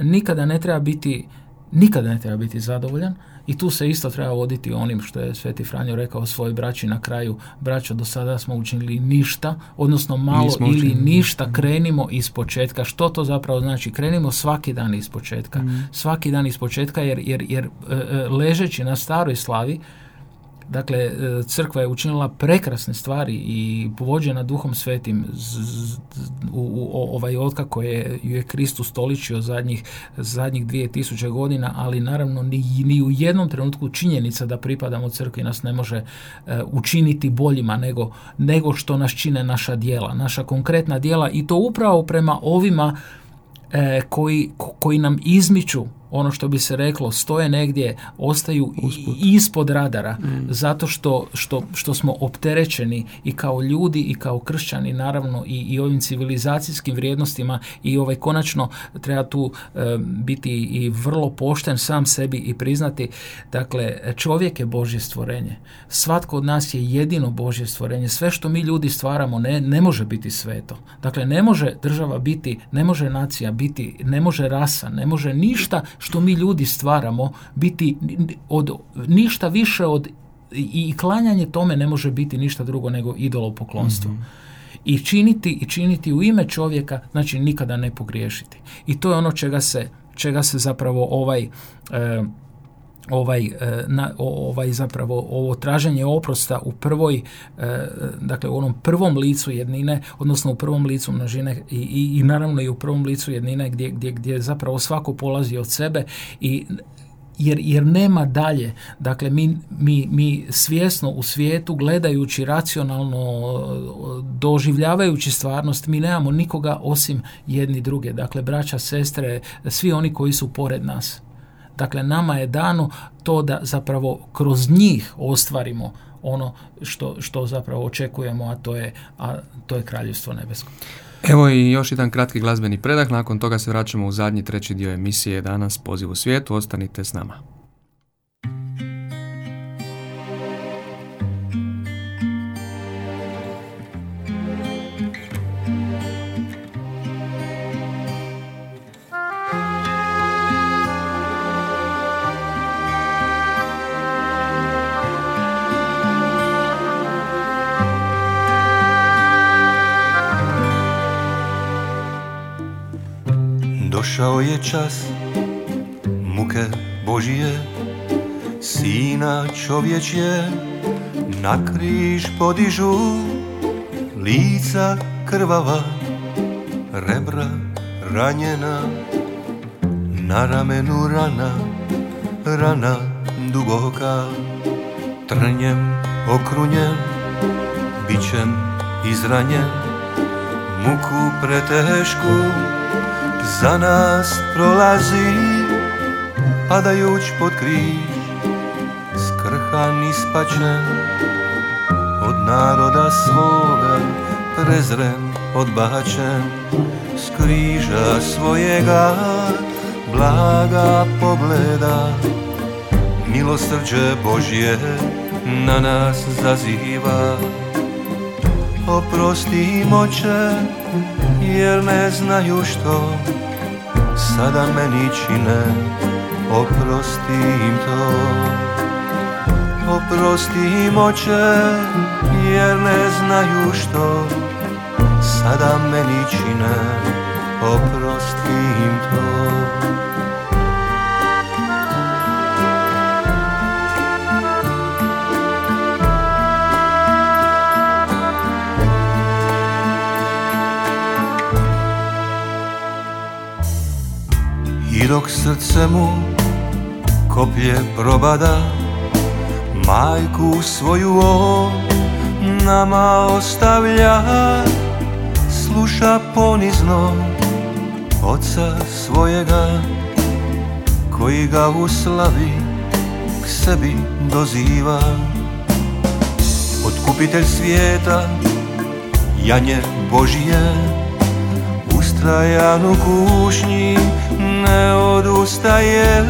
nikada ne treba biti nikada ne treba biti zadovoljan i tu se isto treba voditi onim što je Sveti Franjo rekao svoj braći na kraju. Braćo, do sada smo učinili ništa, odnosno malo ili ništa, krenimo iz početka. Što to zapravo znači? Krenimo svaki dan iz početka. Mm. Svaki dan iz početka jer, jer, jer e, e, ležeći na staroj slavi Dakle, e, crkva je učinila prekrasne stvari i povođena duhom svetim u, u, ovaj otkako je, je Kristus stoličio zadnjih, zadnjih 2000 godina, ali naravno ni, ni u jednom trenutku činjenica da pripadamo crkvi nas ne može e, učiniti boljima nego, nego što nas čine naša dijela, naša konkretna dijela i to upravo prema ovima e, koji, koji nam izmiču ono što bi se reklo stoje negdje, ostaju ispod radara mm. zato što, što, što smo opterećeni i kao ljudi i kao kršćani naravno i, i ovim civilizacijskim vrijednostima i ovaj konačno treba tu e, biti i vrlo pošten sam sebi i priznati dakle čovjek je Božje stvorenje. Svatko od nas je jedino Božje stvorenje. Sve što mi ljudi stvaramo ne, ne može biti sveto. Dakle ne može država biti ne može nacija biti ne može rasa ne može ništa što mi ljudi stvaramo biti od ništa više od i klanjanje tome ne može biti ništa drugo nego idolopoklonstvo. mm I činiti i činiti u ime čovjeka, znači nikada ne pogriješiti. I to je ono čega se, čega se zapravo ovaj e, ovaj, e, na, ovaj zapravo ovo traženje oprosta u prvoj e, dakle u onom prvom licu jednine odnosno u prvom licu množine i, i, i naravno i u prvom licu jednine gdje, gdje, gdje zapravo svako polazi od sebe i jer, jer nema dalje. Dakle, mi, mi, mi svjesno u svijetu, gledajući racionalno, doživljavajući stvarnost, mi nemamo nikoga osim jedni druge. Dakle, braća, sestre, svi oni koji su pored nas. Dakle, nama je dano to da zapravo kroz njih ostvarimo ono što, što zapravo očekujemo, a to je, a to je kraljevstvo nebesko. Evo i još jedan kratki glazbeni predah, nakon toga se vraćamo u zadnji treći dio emisije danas Poziv u svijetu, ostanite s nama. je čas muke Božie, Syna človečie, na kríž podižu, líca krvava, rebra ranená, na ramenu rana, rana duboká, trnem okrunen, bičem i zranen, muku pretežku, za nas prolazi padajuć pod križ skrhan ispačen od naroda svoga prezren odbačen. S križa svojega blaga pogleda milosrđe Božje na nas zaziva. Oprosti im oče jer ne znaju što sada meni čine. Oprosti im to oprosti im oče jer ne znaju što sada meni čine. Oprosti im to Dok srce mu koplje probada. Majku svoju on nama ostavlja Sluša ponizno oca svojega Koji ga u slavi k sebi doziva. Otkupitelj svijeta, janje Božije Ustrajan u kušnji ne odustaje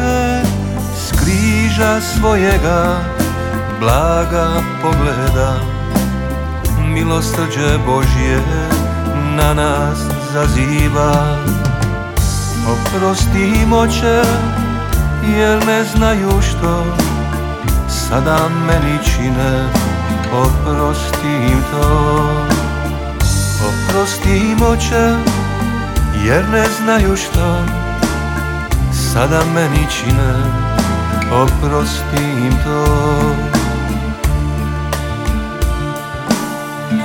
S križa svojega blaga pogleda. Milosrđe Božje na nas zaziva. Oprosti im oče jer ne znaju što Sada meni čine. Oprosti im to. Oprosti im oče jer ne znaju što Sada meni čine oprosti im to.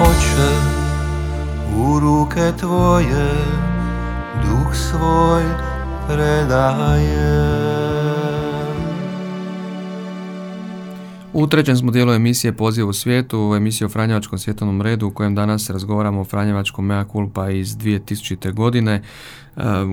Oče, u ruke tvoje duh svoj predaje U trećem smo dijelu emisije Poziv u svijetu, emisije o Franjevačkom svjetovnom redu u kojem danas razgovaramo o Franjevačkom mea culpa iz 2000. godine.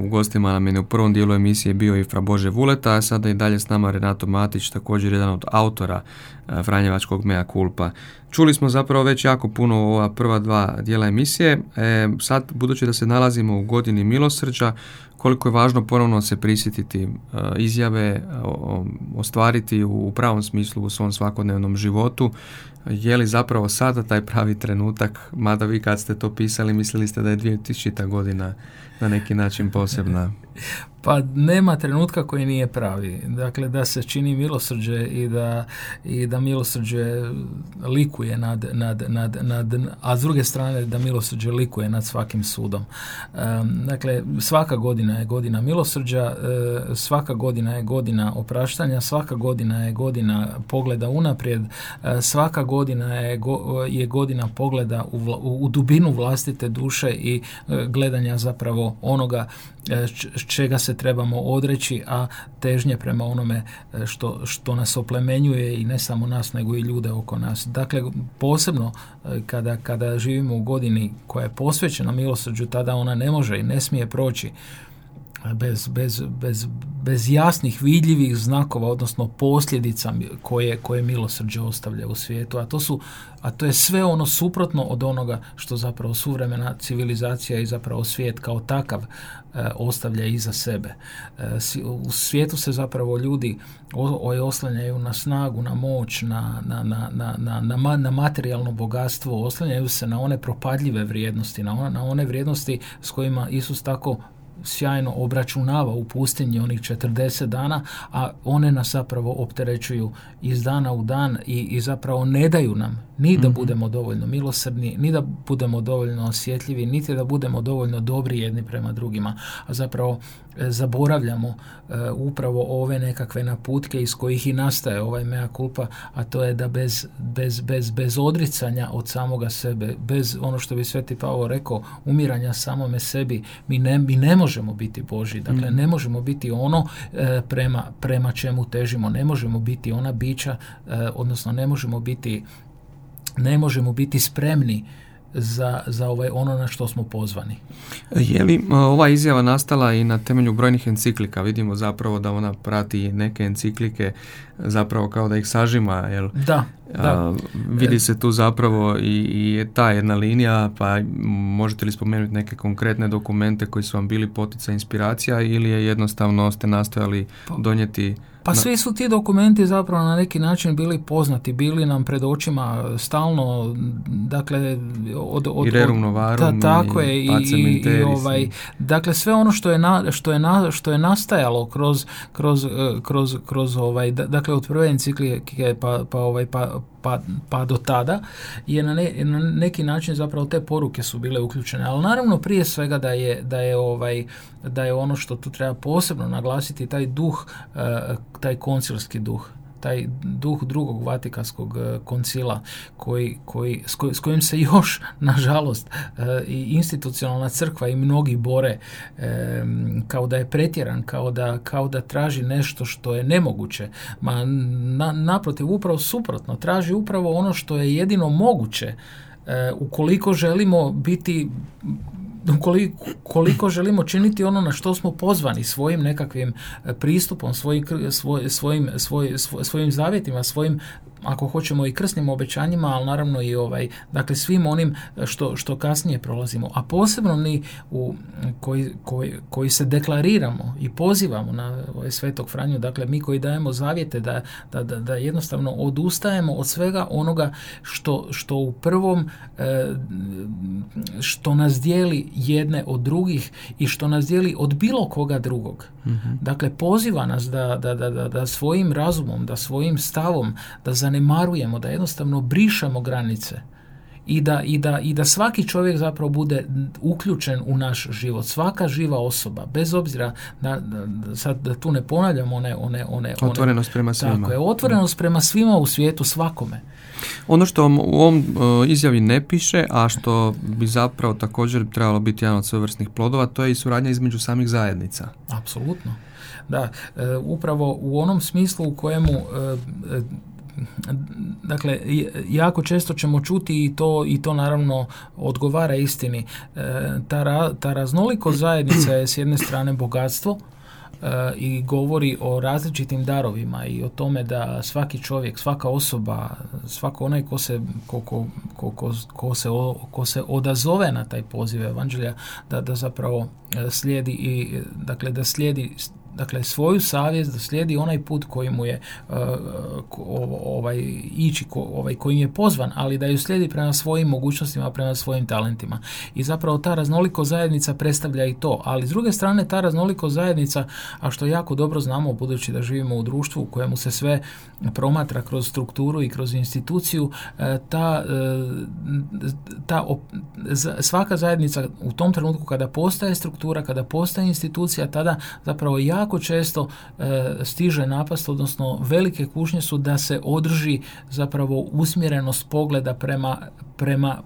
U gostima nam je u prvom dijelu emisije bio i Fra Bože Vuleta, a sada i dalje s nama Renato Matić, također jedan od autora e, Franjevačkog mea culpa. Čuli smo zapravo već jako puno ova prva dva dijela emisije. E, sad, budući da se nalazimo u godini milosrđa, koliko je važno ponovno se prisjetiti e, izjave, ostvariti u pravom smislu u svom svakodnevnom životu. Je li zapravo sada taj pravi trenutak, mada vi kad ste to pisali mislili ste da je 2000. godina na neki način posebna? Pa nema trenutka koji nije pravi. Dakle, da se čini milosrđe i da, i da milosrđe likuje nad, nad, nad, nad, a s druge strane da milosrđe likuje nad svakim sudom. dakle, svaka godina je godina milosrđa, e, svaka godina je godina opraštanja, svaka godina je godina pogleda unaprijed, e, svaka godina je, je godina pogleda u, u dubinu vlastite duše i e, gledanja zapravo onoga čega se trebamo odreći, a težnje prema onome što, što nas oplemenjuje i ne samo nas, nego i ljude oko nas. Dakle, posebno kada, kada živimo u godini koja je posvećena milosrđu, tada ona ne može i ne smije proći bez, bez, bez, bez jasnih vidljivih znakova, odnosno posljedica koje, koje milosrđe ostavlja u svijetu, a to, su, a to je sve ono suprotno od onoga što zapravo suvremena civilizacija i zapravo svijet kao takav e, ostavlja iza sebe. E, u svijetu se zapravo ljudi oslanjaju na snagu, na moć, na, na, na, na, na, na materijalno bogatstvo, oslanjaju se na one propadljive vrijednosti, na one, na one vrijednosti s kojima Isus tako sjajno obračunava u pustinji onih 40 dana, a one nas zapravo opterećuju iz dana u dan i, i zapravo ne daju nam ni da mhm. budemo dovoljno milosrdni, ni da budemo dovoljno osjetljivi, niti da budemo dovoljno dobri jedni prema drugima, a zapravo e, zaboravljamo e, upravo ove nekakve naputke iz kojih i nastaje ovaj mea culpa, a to je da bez, bez, bez, bez odricanja od samoga sebe, bez ono što bi Sveti Pavo rekao, umiranja samome sebi, mi ne, mi ne možemo biti Boži, dakle mhm. ne možemo biti ono e, prema, prema čemu težimo, ne možemo biti ona bića, odnosno ne možemo biti ne možemo biti spremni za, za ovaj, ono na što smo pozvani. Je li ova izjava nastala i na temelju brojnih enciklika? Vidimo zapravo da ona prati neke enciklike zapravo kao da ih sažima. Jel? Da. Da. vidi se tu zapravo i, i ta jedna linija, pa možete li spomenuti neke konkretne dokumente koji su vam bili potica inspiracija ili je jednostavno ste nastojali pa- donijeti pa svi su ti dokumenti zapravo na neki način bili poznati, bili nam pred očima stalno, dakle od, od, I Rerum tako je i, i, ovaj, dakle sve ono što je na, što je na, što je nastajalo kroz, kroz, e, kroz, kroz ovaj, dakle od prve enciklike pa, pa, ovaj, pa, pa, pa do tada je na, na neki način zapravo te poruke su bile uključene. Ali naravno prije svega da je, da je, ovaj, da je ono što tu treba posebno naglasiti taj duh, e, taj koncilski duh taj duh drugog Vatikanskog e, koncila koji, koji, s, kojim se još nažalost e, i institucionalna crkva i mnogi bore kao da je pretjeran, kao da, kao da traži nešto što je nemoguće. Ma na, naprotiv, upravo suprotno, traži upravo ono što je jedino moguće ukoliko želimo biti koliko, koliko želimo činiti ono na što smo pozvani svojim nekakvim e, pristupom, svojim, svoj, svojim, svoj, svojim zavjetima, svojim ako hoćemo i krsnim obećanjima, ali naravno i ovaj, dakle svim onim što, što kasnije prolazimo, a posebno mi u, koji, koji, koji se deklariramo i pozivamo na ovaj Svetog Franju, dakle mi koji dajemo zavjete da, da, da, da jednostavno odustajemo od svega onoga što, što u prvom e, što nas dijeli jedne od drugih i što nas dijeli od bilo koga drugog. Mhm. Dakle, poziva nas da, da, da, da, svojim razumom, da svojim stavom, da zanemarujemo, da jednostavno brišemo granice i da, i da, i da svaki čovjek zapravo bude uključen u naš život. Svaka živa osoba, bez obzira da, sad da tu ne ponavljamo one, one, one, otvorenost prema svima. Tako je, otvorenost prema svima u svijetu, svakome. Ono što u ovom e, izjavi ne piše, a što bi zapravo također trebalo biti jedan od svojevrsnih plodova, to je i suradnja između samih zajednica. Apsolutno. Da, e, upravo u onom smislu u kojemu e, dakle jako često ćemo čuti i to i to naravno odgovara istini. Ta, ta raznoliko zajednica je s jedne strane bogatstvo i govori o različitim darovima i o tome da svaki čovjek, svaka osoba, svako onaj ko se, ko, ko, ko, ko se, ko se odazove na taj poziv evanđelja, da, da zapravo e, slijedi i dakle da slijedi dakle svoju savjest da slijedi onaj put koji mu je uh, ovaj ići ko, ovaj kojim je pozvan, ali da ju slijedi prema svojim mogućnostima, prema svojim talentima. I zapravo ta raznoliko zajednica predstavlja i to, ali s druge strane ta raznoliko zajednica, a što jako dobro znamo budući da živimo u društvu u kojemu se sve promatra kroz strukturu i kroz instituciju, uh, ta, uh, ta svaka zajednica u tom trenutku kada postaje struktura, kada postaje institucija, tada zapravo jako jako često e, stiže napast, odnosno velike kušnje su da se održi zapravo usmjerenost pogleda prema prema,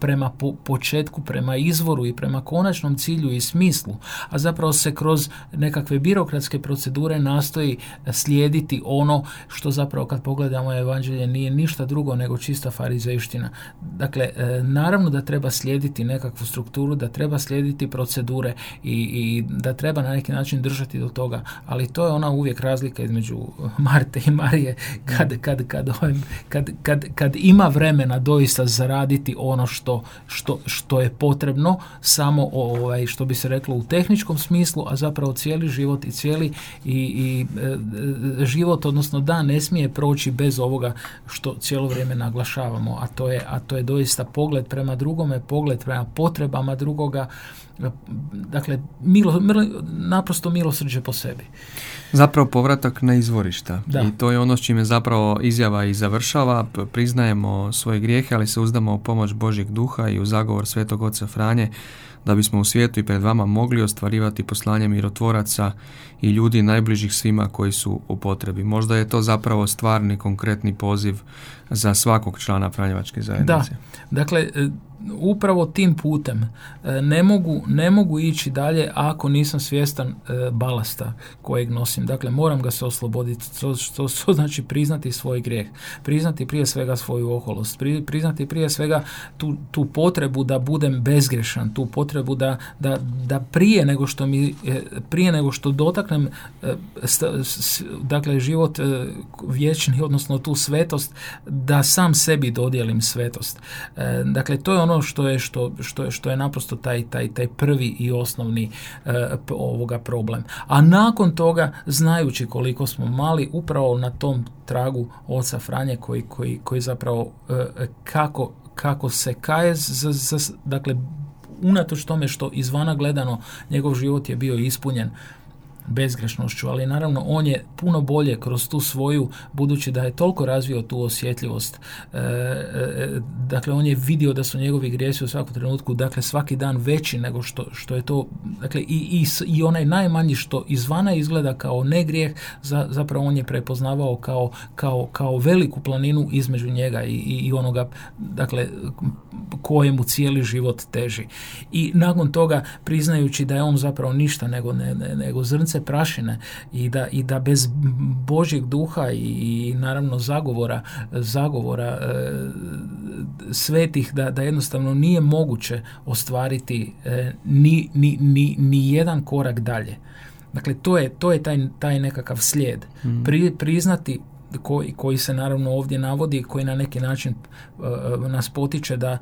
prema početku, prema izvoru i prema konačnom cilju i smislu, a zapravo se kroz nekakve birokratske procedure nastoji slijediti ono što zapravo kad pogledamo evanđelje nije ništa drugo nego čista farizejština. Dakle, e, naravno da treba slijediti nekakvu strukturu, da treba slijediti procedure i, i da treba na neki način držati do toga, ali to je ona uvijek razlika između Marte i Marije kad, kad, kad, kad, kad, kad ima vremena doista za raditi ono što, što, što je potrebno, samo ovaj, što bi se reklo u tehničkom smislu, a zapravo cijeli život i cijeli i, i e, život, odnosno da ne smije proći bez ovoga što cijelo vrijeme naglašavamo, a to je, a to je doista pogled prema drugome, pogled prema potrebama drugoga, dakle, milo, naprosto milosrđe po sebi. Zapravo povratak na izvorišta. Da. I to je ono s čime zapravo izjava i završava. Priznajemo svoje grijehe, ali se uzdamo u pomoć Božjeg duha i u zagovor Svetog Oca Franje da bismo u svijetu i pred vama mogli ostvarivati poslanje mirotvoraca i ljudi najbližih svima koji su u potrebi. Možda je to zapravo stvarni, konkretni poziv za svakog člana Franjevačke zajednice. Da, dakle, upravo tim putem e, ne mogu, ne mogu ići dalje ako nisam svjestan e, balasta kojeg nosim. Dakle, moram ga se osloboditi. To, to, znači priznati svoj grijeh. Priznati prije svega svoju oholost. priznati prije svega tu, tu potrebu da budem bezgrešan. Tu potrebu da, da, da prije nego što mi prije nego što dotaknem dakle život vječni, odnosno tu svetost, da sam sebi dodijelim svetost. Dakle, to je ono što je, što, što je, što je naprosto taj, taj, taj prvi i osnovni e, ovoga problem. A nakon toga, znajući koliko smo mali, upravo na tom tragu oca Franje koji, koji, koji zapravo e, kako, kako se kaje, dakle, unatoč tome što izvana gledano njegov život je bio ispunjen bezgrešnošću, ali naravno on je puno bolje kroz tu svoju, budući da je toliko razvio tu osjetljivost, e, e, dakle on je vidio da su njegovi grijesi u svakom trenutku, dakle svaki dan veći nego što, što je to, dakle i, i, i onaj najmanji što izvana izgleda kao ne grijeh, za, zapravo on je prepoznavao kao, kao, kao veliku planinu između njega i, i onoga, dakle kojemu cijeli život teži. I nakon toga priznajući da je on zapravo ništa nego, ne, nego zrnce prašine i da, i da bez Božjeg duha i, i naravno zagovora, zagovora e, svetih da, da jednostavno nije moguće ostvariti e, ni, ni, ni, ni jedan korak dalje. Dakle, to je, to je taj, taj nekakav slijed. Mm. Pri, priznati koji, koji se naravno ovdje navodi, koji na neki način e, nas potiče da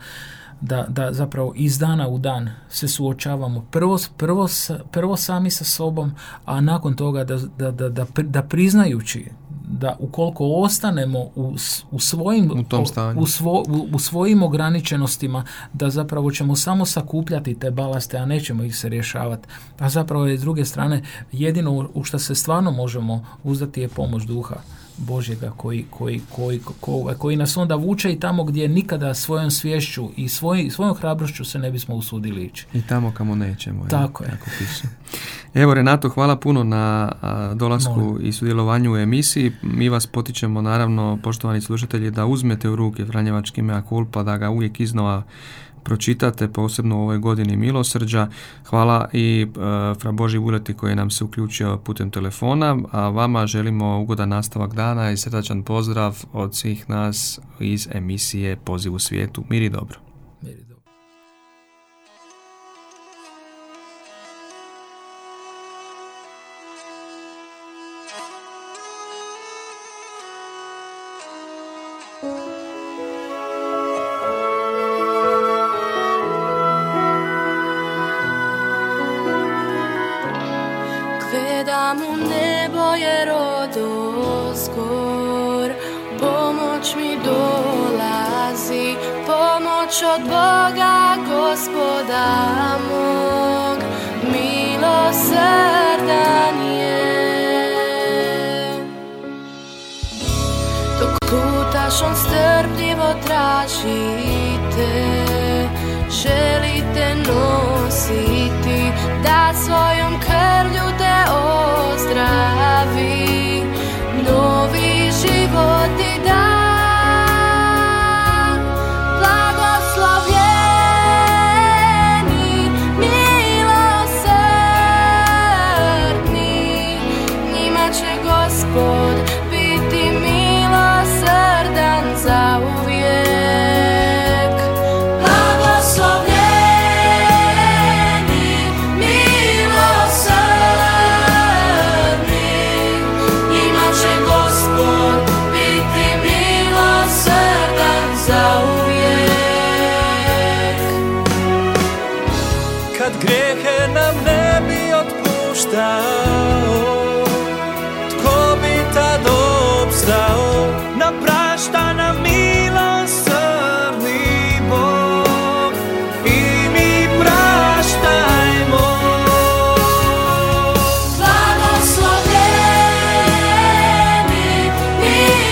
da, da zapravo iz dana u dan se suočavamo prvo, prvo, prvo sami sa sobom, a nakon toga da, da, da, da, da priznajući da ukoliko ostanemo u, u svojim u, tom u, svo, u, svojim ograničenostima da zapravo ćemo samo sakupljati te balaste a nećemo ih se rješavati a zapravo je s druge strane jedino u što se stvarno možemo uzdati je pomoć duha Božjega koji, koji, koji, koji, koji nas onda vuče i tamo gdje nikada svojom svješću i svoj, svojom hrabrošću se ne bismo usudili ići. I tamo kamo nećemo. Tako je. Piše. Evo Renato, hvala puno na dolasku i sudjelovanju u emisiji. Mi vas potičemo naravno, poštovani slušatelji, da uzmete u ruke Franjevački mea culpa, da ga uvijek iznova pročitate, posebno u ovoj godini milosrđa. Hvala i e, Fra Boži Vuleti koji nam se uključio putem telefona, a vama želimo ugodan nastavak dana i srdačan pozdrav od svih nas iz emisije Poziv u svijetu. Miri dobro. Boga gospoda mog me.